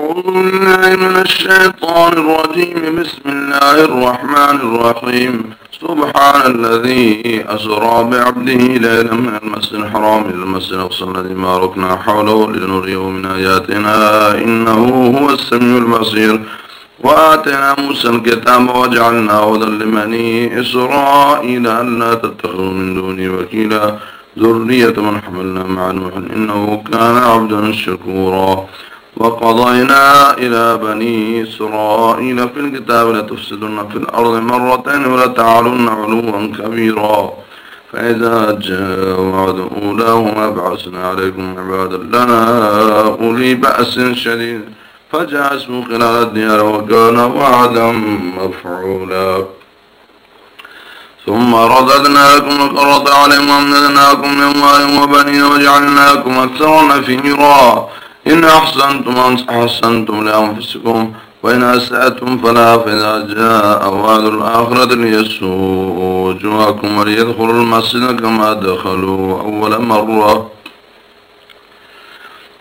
أعوذ بالله من الشيطان الرجيم. بسم الله الرحمن الرحيم. سبحان الذي أسرى بعبده ليلا من المسجد الحرام إلى المسجد الأقصى الذي باركنا حوله لنريه من آياتنا. إنه هو السميع البصير. وآتينا موسى الكتاب وجعلنا هدى لبني إسرائيل ألا تتخذوا من دوني وكيلا. ذرية من حملنا مع نوح إنه كان عبدا شكورا. وقضينا إلى بني إسرائيل في الكتاب لتفسدن في الأرض مرتين ولتعلن علوا كبيرا. فإذا جاء وعد أولاهما بعثنا عليكم عبادا لنا أولي بأس شديد. فجاسوا خلال الديار وكان وعدا مفعولا. ثم رددنا لكم القرة عليهم وأمددناكم من أموال وبنين وجعلناكم أكثر نفيرا. إن أحسنتم أحسنتم لأنفسكم وإن أسأتم فلا فإذا جاء وعد الآخرة ليسوء وجوهكم وليدخلوا المسجد كما دخلوا أول مرة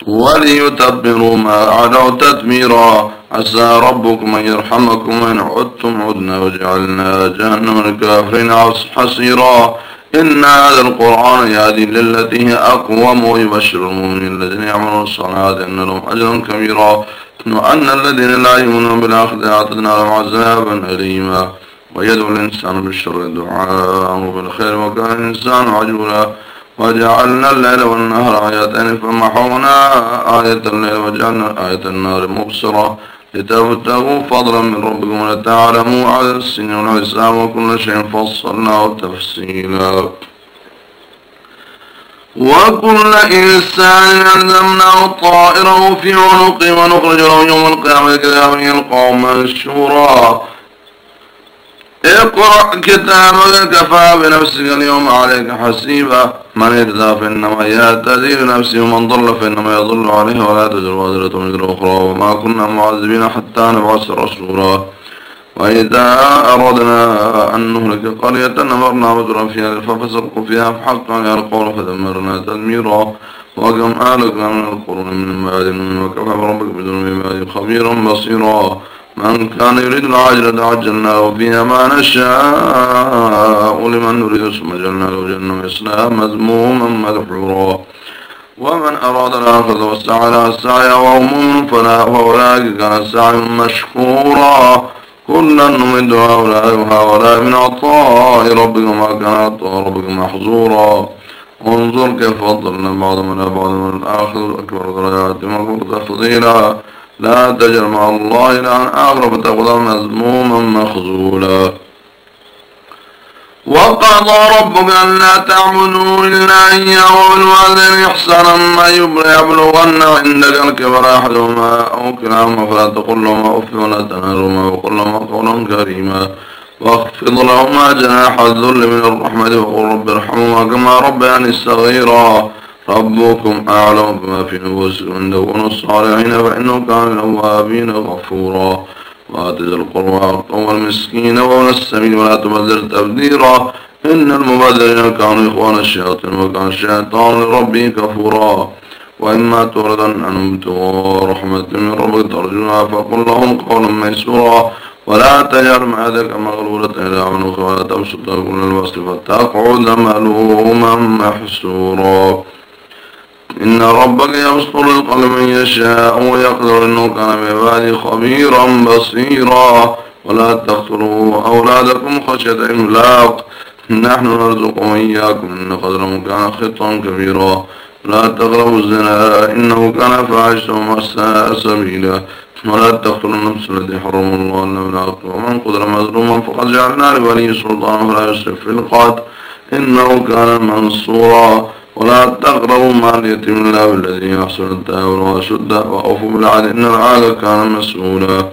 وليتبروا ما علوا تدميرا. عسى ربكم أن يرحمكم وإن عدتم عدنا وجعلنا جهنم الكافرين حصيرا. إن هذا القرآن يهدي للتي هي أقوم ويبشر المؤمنين الذين يعملون الصالحات أن لهم أجرا كبيرا. وأن الذين لا يؤمنون بالآخرة أعتدنا لهم عذابا أليما. ويدعو الإنسان بالشر دعاءه بالخير وكان الإنسان عجولا. وجعلنا الليل والنهار آيتين فمحونا آية الليل وجعلنا آية النار مبصرة لتبتغوا فضلا من ربكم ولتعلموا على السن والحساب وكل شيء فصلناه تفصيلا. وكل إنسان ألزمناه طائره في عنقه ونخرج له يوم القيامة كتابا يلقاه منشورا اقرأ كتابك كفى بنفسك اليوم عليك حسيبا. من اهتدى فإنما يهتدي لنفسه ومن ضل فإنما يضل عليه ولا تزر وازرة وزر أخرى. وما كنا معذبين حتى نبعث رسولا. وإذا أردنا أن نهلك قرية أمرنا مدرا فيها ففسقوا فيها فحق عليها القول فدمرنا تدميرا. وكم أهلكنا من القرون من بعد وكفى بربك بذنوب عباده خبيرا بصيرا. من كان يريد العاجلة عجلناه فيها ما نشاء لمن نريد ثم جلنا له جنة يصلاها مذموما مدحورا. ومن أراد الآخرة والسعى لها السعي مؤمن فلا فأولئك كان السعي مشكورا. كلا نمد هؤلاء وهؤلاء من عطاء ربك ما كان عطاء ربك محظورا. انظر كيف فضلنا بعض من بعض من الآخر. أكبر درجات مكبر تفضيلا. لا تجر مع الله إلى آخر فتقضى مذموما مخزولا وقضى ربك أن لا تعبدوا إلا إياه وبالوالدين إحسانا ما يبلغن عندك الكبر أحدهما أو كلاهما فلا تقل لهما أف ولا تنهرهما وقل لهما قولا كريما. واخفض لهما جناح الذل من الرحمة وقل رب ارحمهما كما ربياني صغيرا. ربكم أعلم بما في نفوسكم تكونوا الصالحين فإنه كان الأوابين غفورا. وآت ذا القربى والمسكين وابن السبيل ولا تبذر تبذيرا. إن المبذرين كانوا إخوان الشياطين وكان الشيطان لربه كفورا. وإما تردن عنهم ابتغاء رحمة من ربك ترجوها فقل لهم قولا ميسورا. ولا تجعل مع ذلك مغلولة إلى عنق ولا تبسط كل البسط فتقعد ملوما محسورا. إن ربك يبسط القلب من يشاء ويقدر إنه كان بعباده خبيرا بصيرا. ولا تقتلوا أولادكم خشية إملاق. نحن نرزقهم إياكم إن قدرهم كان خطا كبيرا. لا تقربوا الزنا إنه كان فاحشة ومساء سبيلا. ولا تقتلوا النفس التي حرم الله إلا بالحق ومن قدر مظلوما فقد جعلنا لولي سلطان فلا يسرف في القتل. إنه كان منصورا. ولا تقربوا مال اليتيم إلا بالذي يحصل التهاون وأشده وأوفوا بالعهد إن العهد كان مسؤولا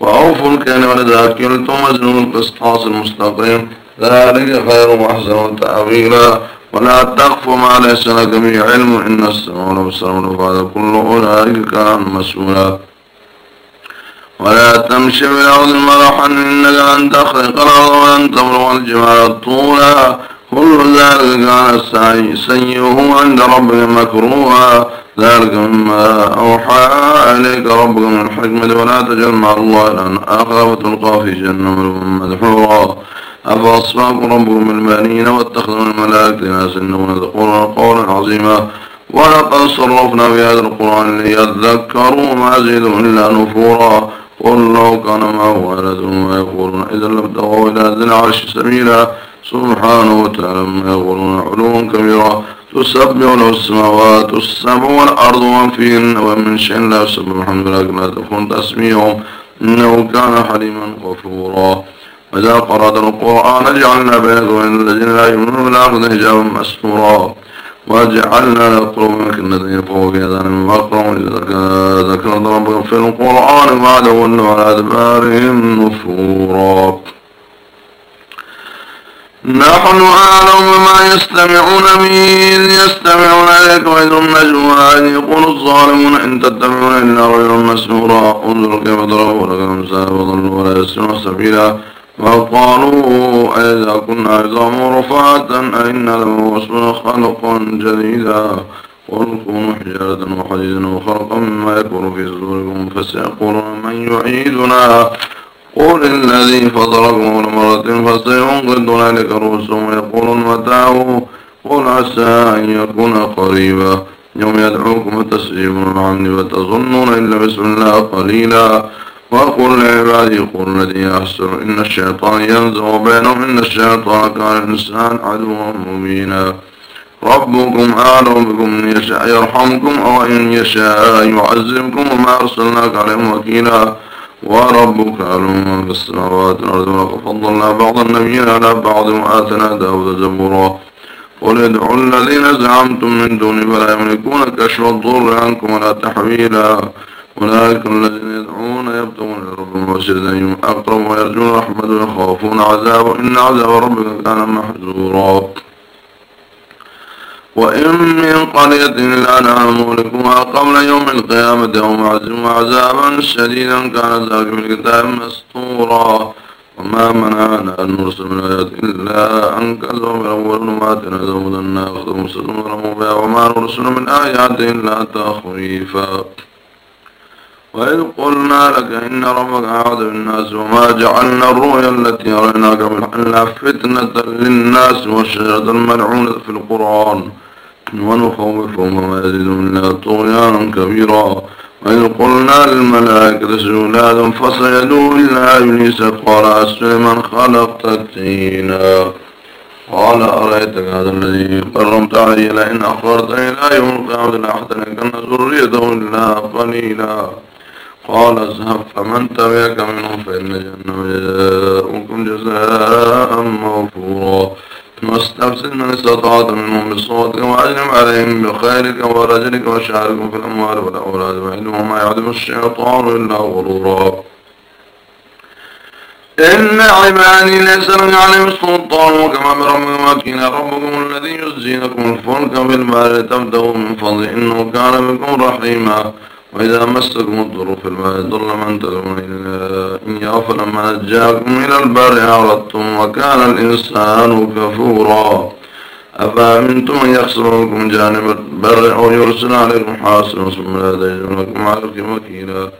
وأوفوا الكيل وإذا كلتم وزنوا القسطاس المستقيم. ذلك خير وأحسن تأويلا. ولا تقف ما ليس لك به علم إن السماء والأبصار والفؤاد كل أولئك كان مسؤولا. ولا تمشي بالأرض مرحا إنك لن تخرق الأرض ولن تبلغ الجبال طولا. كل ذلك كان سيئه عند ربك مكروها ذلك مما أوحى إليك ربك من الحكمة ولا تجعل مع الله لأن آخر وتلقى في جهنم مدحورا أفأصفاكم ربكم بالبنين واتخذوا الملائكة ناس إنه تقولون قولا عظيما ولقد صرفنا في هذا القرآن ليذكروا ما زيدوا إلا نفورا قل لو كان معه ولد ما يقولون إذا لابتغوا إلى ذي العرش سبيلا سبحانه وتعالى ما يقولون علوا كبيرا تسبح له السماوات السبع والأرض ومن فيهن ومن شيء لا يسبح الحمد لله لا تكون تسميهم إنه كان حليما غفورا. وإذا قرأت القرآن جعلنا بينك وبين الذين لا يؤمنون بالآخرة حجابا مستورا. وجعلنا لقلوبهم كنة يفقهوا في أذانهم وأقرأوا إذا ذكرت ربك في القرآن بعد ولوا على أدبارهم نفورا. نحن أعلم بما يستمعون إذ يستمعون إليك وإذ النجوى إذ يقول الظالمون إن تتبعون إلا رجلا مسحورا. انظر كيف ضربوا لك الأمثال وضلوا ولا يسرون سبيلا. وقالوا أئذا كنا عظام رفعة أئنا لموصول خلقا جديدا. قل كونوا حجارة وحديدا وخلقا مما يكبر في صدوركم فسيقولون من يعيدنا. قل الذي فضلكم أول مرة فسينقذ ذلك رؤوسهم ويقولون متاعه قل عسى أن يكون قريبا يوم يدعوكم تسليمون العمد وتظنون إلا بسم الله قليلا وقل لعبادي قل الذي أحسن إن الشيطان ينزغ بينهم إن الشيطان كان الإنسان عدوا مبينا ربكم أعلم بكم يشاء يرحمكم أو إن يشاء يعذبكم وما أرسلناك عليهم وكيلا وربك أعلم من في السماوات والأرض ولقد فضلنا بعض النبيين على بعض وآتنا داود زبورا. قل ادعوا الذين زعمتم من دون فلا يملكون كشف الضر عنكم ولا تحويلا. أولئك الذين يدعون يبتغون إلى ربهم وسيدا أقرب ويرجون رحمة ويخافون عذاب إن عذاب ربك كان محزورا وإن من قرية إلا نحن مهلكوها قبل يوم القيامة أو معزم عذابا شديدا. كان ذلك في الكتاب مسطورا وما منعنا أن نرسل من آيات إلا أن كذبوا الأول ما تنزل الناس ومسلم بها. وما نرسل من آيات إلا تخويفا. وإذ قلنا لك إن ربك أعاد بالناس وما جعلنا الرؤيا التي أريناك إلا فتنة للناس والشجرة الملعونة في القرآن. ونخوفهم وما يزيدهم طغيانا كبيرا وإذ قلنا للملائكة اسجدوا لآدم فسجدوا إلا إبليس قال أسجد من خلقت تينا قال أرأيتك هذا الذي قرمت علي لئن أخرت إلى يوم القيامة لأحترقن ذريته إلا قليلا قال اذهب فمن تبعك منهم فإن جهنم جزاؤكم جزاء مغفورا واستفسد من استطعت منهم بصوتك وأجلب عليهم بخيرك ورجلك وشعركم في الأموال والأولاد وعلمهم ما يعدم الشيطان إلا غرورا. إن عبادي ليس لك عليهم سلطان وكما بربكم وكيل ربكم الذي يزينكم الفلك بالبحر تبدأوا من فضله إنه كان بكم رحيما. وإذا مسكم الضر في الماء ضل من تدعون إلا إياه فلما نجاكم إلى البر أعرضتم وكان الإنسان كفورا. أفأمنتم أن يخسركم جانب البر أو يرسل عليكم حاصل ثم لا تجدون لكم عليكم وكيلا؟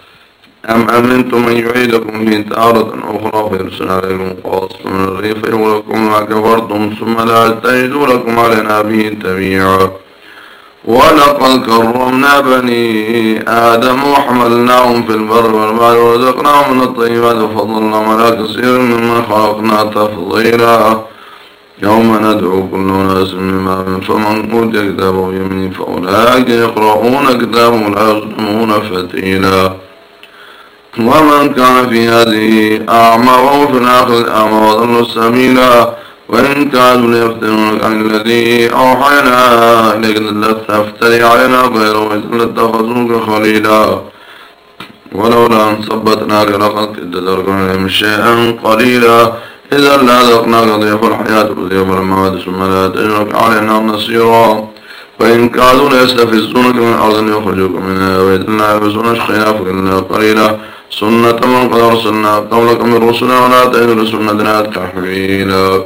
أم أمنتم أن يعيدكم في تارة أخرى فيرسل عليكم قاص من الريف يغلقكم ما كفرتم ثم لا تجدوا لكم علينا به تبيعا. ولقد كرمنا بني آدم وحملناهم في البر والبحر ورزقناهم من الطيبات وفضلناهم على كثير ممن خلقنا تفضيلا. يوم ندعو كل ناس بما فمن أوتي كتابه يمين فأولئك يقرؤون كتابهم لا يظلمون فتيلا. ومن كان في هذه أعمى وهو في الآخر أعمى وضل سبيلا. وإن كانوا ليفتنونك عن الذي أوحينا إليك لتفتري علينا غيره وإذن لاتخذوك خليلا. ولولا أن ثبتناك لقد تركن إليهم شيئا قليلا. إذا لأذقناك ضيف الحياة الدنيا فلما ثم لا تجرك علينا نصيرا. وإن كادوا ليستفزونك من الأرض ليخرجوك منها وإذن لا يلبسون خلافك إلا قليلا. سنة من قد أرسلنا قبلك من رسلنا ولا تجد لسنتنا تحويلا.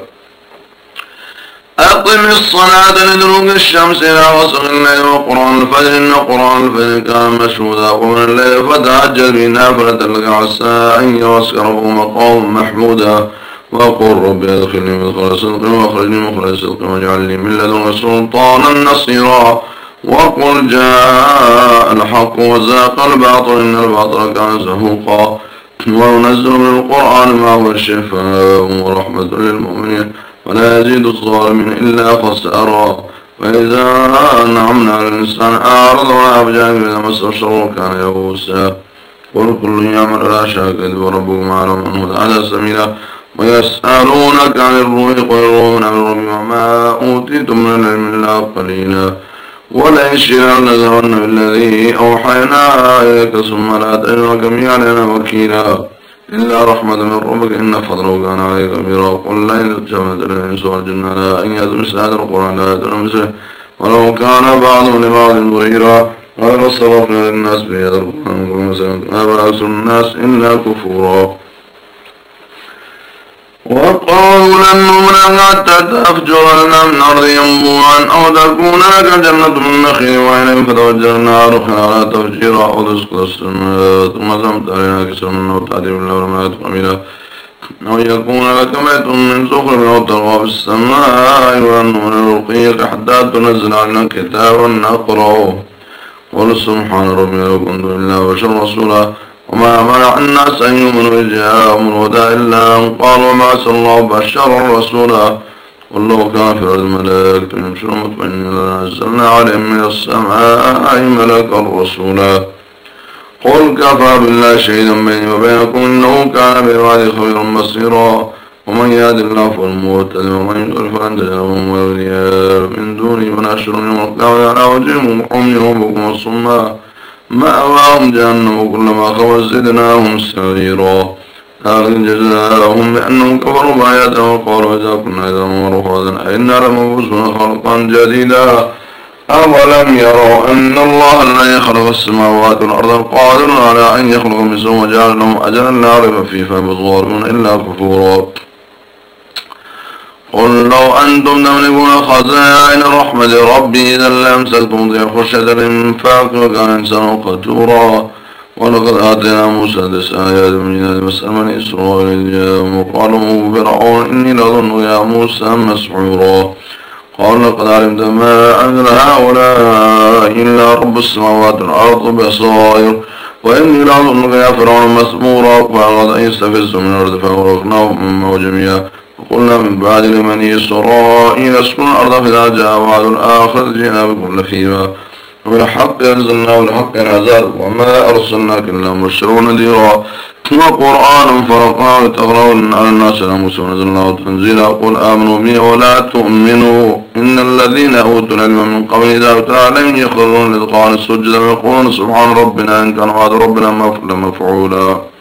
أقم الصلاة لدلوك الشمس إلى غسق الليل وقرآن الفجر إن قرآن الفجر كان مشهودا ومن الليل فتعجل به نافلة لك عسى أن يوسكره مقام محمودا وقل رب أدخلني مدخل صدق واخرجني مخرج صدق واجعل لي من لدنك سلطانا نصيرا. وقل جاء الحق وزاق الباطل إن الباطل كان زهوقا. وننزل من القرآن ما هو الشفاء ورحمة للمؤمنين. ولا يزيد الظالمين إلا خسارا. فإذا أنعمنا على الإنسان أعرض وأبجاه إذا مس الشر كان يبوسا قل كل يعمل لا شاكد وربكم أعلم أنه تعالى سميلا ويسألونك عن الروح قل الروح أمر ربي وما أوتيتم من العلم إلا قليلا. ولئن شئنا لنذهبن بالذي أوحينا إليك ثم لا تجد كم علينا وكيلا. إلا رحمة من ربك إن فضله كان عليك كبيرا. قل لا يتجمد الإنس والجن لا أن مثل هذا القرآن لا مثله. ولو كان بعضهم لبعض ظهيرا. قال صرفنا للناس في هذا القرآن كل مسلم ما الناس إلا كفورا. وقالوا لن نؤمن حتى تفجر لنا من أرض ينبوعا أو تكون لك جنة من نخيل وعين فتوجه النار خلالها تفجيرا أو تسقط السماء ثم تمت علينا كسر من أو تأتي بالله ما قبيلا أو يكون لك بيت من زخرف أو ترغى في السماء وأنه نلقيك حتى تنزل عنا كتابا نقرأه قل سبحان ربي لو كنت إلا بشر رسولا. وما منع الناس أن يؤمنوا إذ جاءهم الهدى إلا أن قالوا ما الله بشرا رسولا والله كان في الأرض ملائكة يمشون مطمئنين لنزلنا عليهم من السماء ملكا رسولا. قل كفى بالله شهيدا بيني وبينكم إنه كان بعباده خبيرا بصيرا. ومن يهد الله فالمهتد ومن يضلل فلن تجد لهم أولياء من دونه ونحشر يوم القيامة على وجههم عميهم بكم الصماء. مأواهم جهنم كلما خبت زدناهم سعيرا. لكن جزاهم بأنهم كفروا بآياتنا وقالوا إذا كنا إذا مرفوضا أئنا لمبعوثون خلقا جديدا. أولم يروا أن الله الذي خلق السماوات والأرض القادر على أن يخلق مثلهم وجعل لهم أجلا لا ريب فيه فبالظالمون إلا كفورا. قل لو أنتم تملكون خزائن رحمة ربي إذا لأمسكتم ذي خشية الإنفاق وكان إنسان قتورا. ولقد آتينا موسى تسع آيات من هذه مسألة من إسرائيل وقالوا فرعون إني لظن يا موسى مسحورا. قال لقد علمت ما أنزل هؤلاء إلا رب السماوات والأرض بصائر. وإني لظنك يا فرعون مسمورا فأراد أن يستفز من الأرض فأغرقناهم من جميعا وقلنا من بعد لمن إسرائيل اسكن الأرض فإذا جاء وعد الآخر جئنا بكم لفيما وبالحق أنزلنا والحق العذاب وما أرسلناك إلا مبشرا ونذيرا. وقرآن فرقناه لتقرأوا على الناس موسى ونزلناه تنزيلا قل آمنوا به ولا تؤمنوا. إن الذين أوتوا العلم من قبل إذا أتى عليهم يخرون لذقان السجد ويقولون سبحان ربنا إن كان وعد ربنا مفعولا.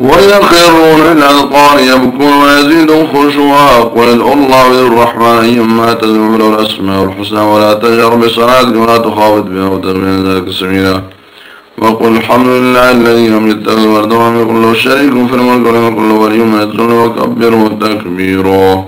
ويخرون الأذقان يبكون ويزيدهم خشوعا. قل الله ذي الرحمن أيما تدعوا له الأسماء الحسنى ولا تجهر بصلاتك ولا تخافت بها وتغفر ذلك سبيلا. وقل الحمد لله الذي لم يتخذ ولدا ولم يكن له شريك في الملك ولم يكن له ولي من الذل وكبره تكبيرا